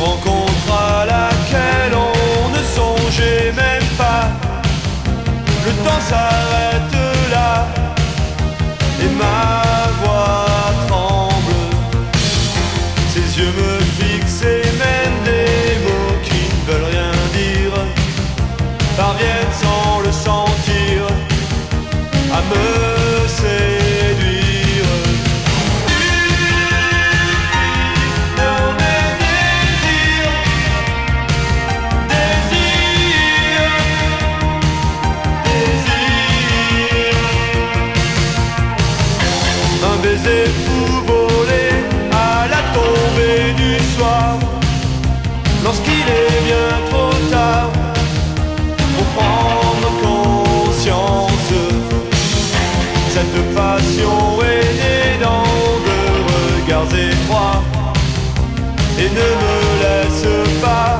rencontre à laquelle on ne songeait même pas. Le temps s'arrête là et ma voix tremble. Ses yeux me fixent et même des mots qui ne veulent rien dire parviennent sans le sentir à me. Passion est née dans deux regards étroits Et ne me laisse pas